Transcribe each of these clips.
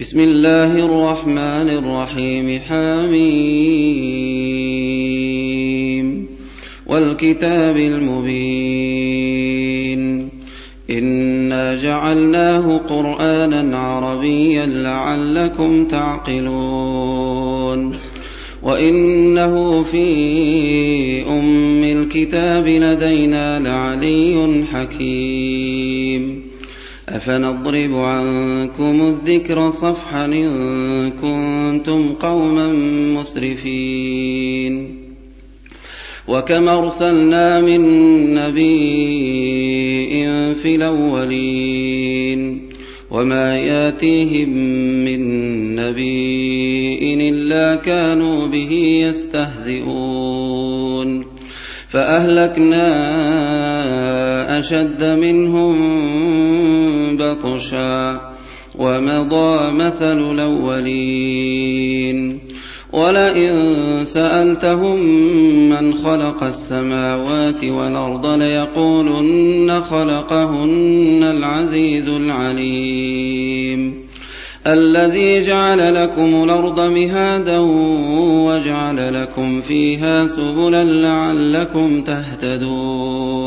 بسم الله الرحمن الرحيم حميم. والكتاب المبين. إنا جعلناه قرآنا عربيا لعلكم تعقلون. وإنه في أم الكتاب لدينا لعلي حكيم. أفنضرب عنكم الذكر صفحا إن كنتم قوما مسرفين وكم أرسلنا من نبي في الأولين وما يأتيهم من نبي إلا كانوا به يستهزئون فأهلكنا أشد منهم بطشا ومضى مثل الأولين. ولئن سألتهم من خلق السماوات والأرض ليقولن خلقهن العزيز العليم. الذي جعل لكم الأرض مهادا وجعل لكم فيها سبلا لعلكم تهتدون.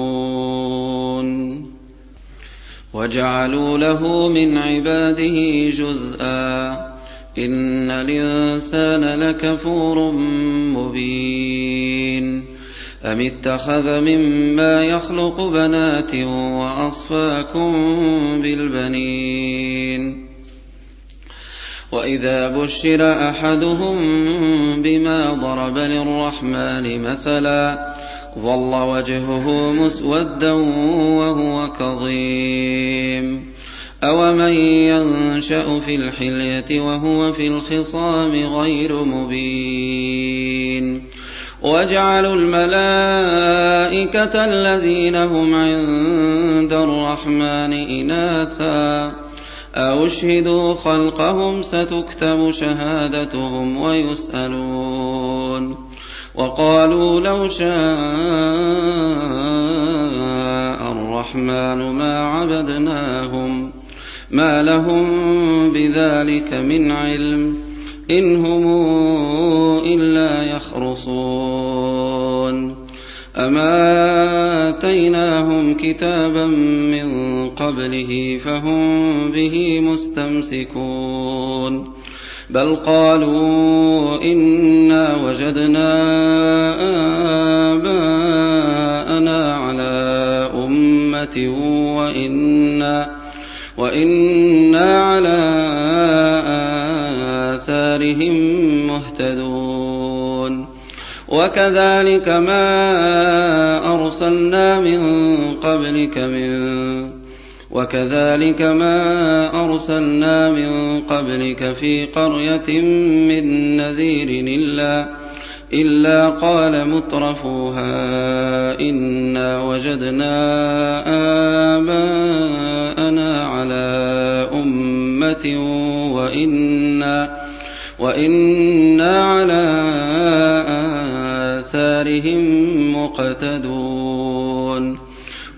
وجعلوا له من عباده جزءا إن الإنسان لكفور مبين أم اتخذ مما يخلق بنات وأصفاكم بالبنين وإذا بشر أحدهم بما ضرب للرحمن مثلا ظل وجهه مسودا وهو كظيم. أومن ينشأ في الحلية وهو في الخصام غير مبين. وجعلوا الملائكة الذين هم عند الرحمن إناثا. أشهدوا خلقهم ستكتب شهادتهم ويسألون وقالوا لو شاء الرحمن ما عبدناهم ما لهم بذلك من علم إن هم إلا يخرصون. أما آتيناهم كتابا من قبله فهم به مستمسكون. بل قالوا إنا وجدنا آباءنا على أمة وإنا وإنا على آثارهم مهتدون وكذلك ما أرسلنا من قبلك من وكذلك ما أرسلنا من قبلك في قرية من نذير إلا إلا قال مترفوها إنا وجدنا آباءنا على أمة وإنا وإنا على آثارهم مقتدون.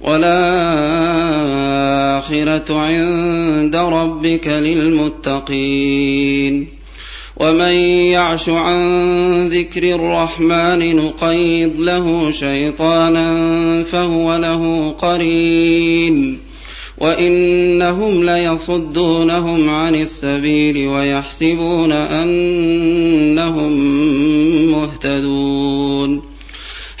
والآخرة عند ربك للمتقين. ومن يعش عن ذكر الرحمن نقيض له شيطانا فهو له قرين. وإنهم ليصدونهم عن السبيل ويحسبون أنهم مهتدون.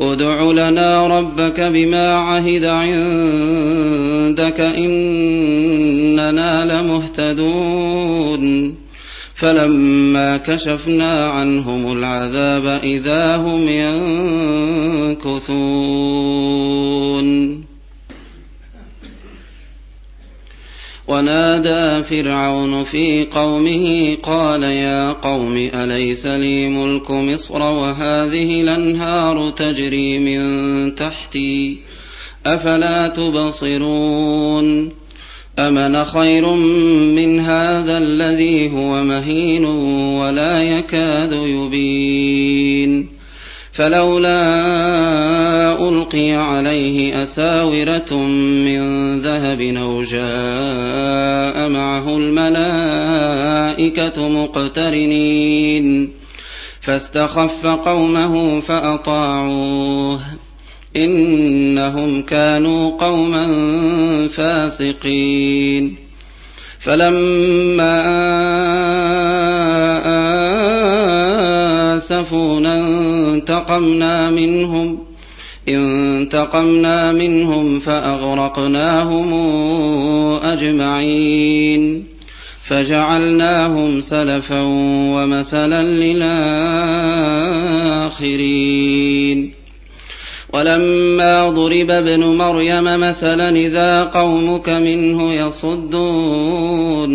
ادع لنا ربك بما عهد عندك إننا لمهتدون. فلما كشفنا عنهم العذاب إذا هم ينكثون. ونادى فرعون في قومه قال يا قوم أليس لي ملك مصر وهذه الأنهار تجري من تحتي أفلا تبصرون أمن خير من هذا الذي هو مهين ولا يكاد يبين فلولا ألقي عليه أساورة من ذهب أو جاء معه الملائكة مقترنين فاستخف قومه فأطاعوه إنهم كانوا قوما فاسقين فلما آسفونا انتقمنا منهم انتقمنا منهم فأغرقناهم أجمعين فجعلناهم سلفا ومثلا للآخرين ولما ضرب ابن مريم مثلا إذا قومك منه يصدون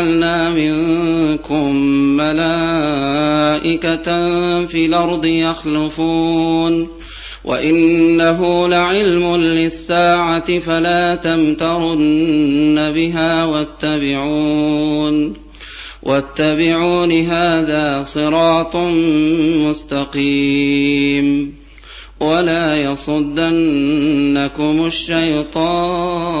لجعلنا منكم ملائكة في الأرض يخلفون وإنه لعلم للساعة فلا تمترن بها واتبعون واتبعون هذا صراط مستقيم ولا يصدنكم الشيطان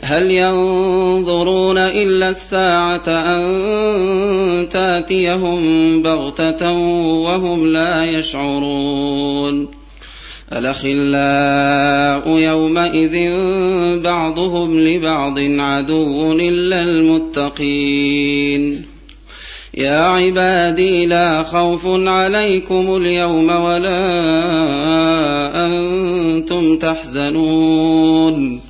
هل ينظرون إلا الساعة أن تأتيهم بغتة وهم لا يشعرون؟ الأخلاء يومئذ بعضهم لبعض عدو إلا المتقين. يا عبادي لا خوف عليكم اليوم ولا أنتم تحزنون.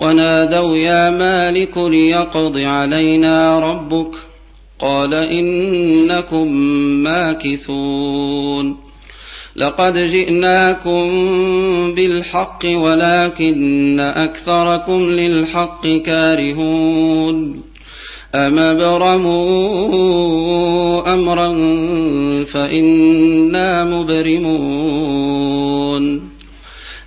ونادوا يا مالك ليقض علينا ربك قال إنكم ماكثون لقد جئناكم بالحق ولكن أكثركم للحق كارهون أم أبرموا أمرا فإنا مبرمون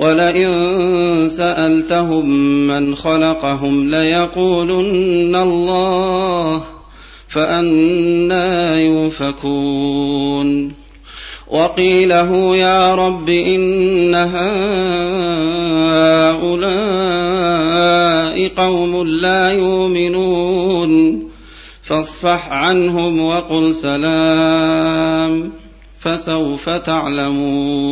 ولئن سألتهم من خلقهم ليقولن الله فانى يؤفكون وقيله يا رب إن هؤلاء قوم لا يؤمنون. فاصفح عنهم وقل سلام فسوف تعلمون.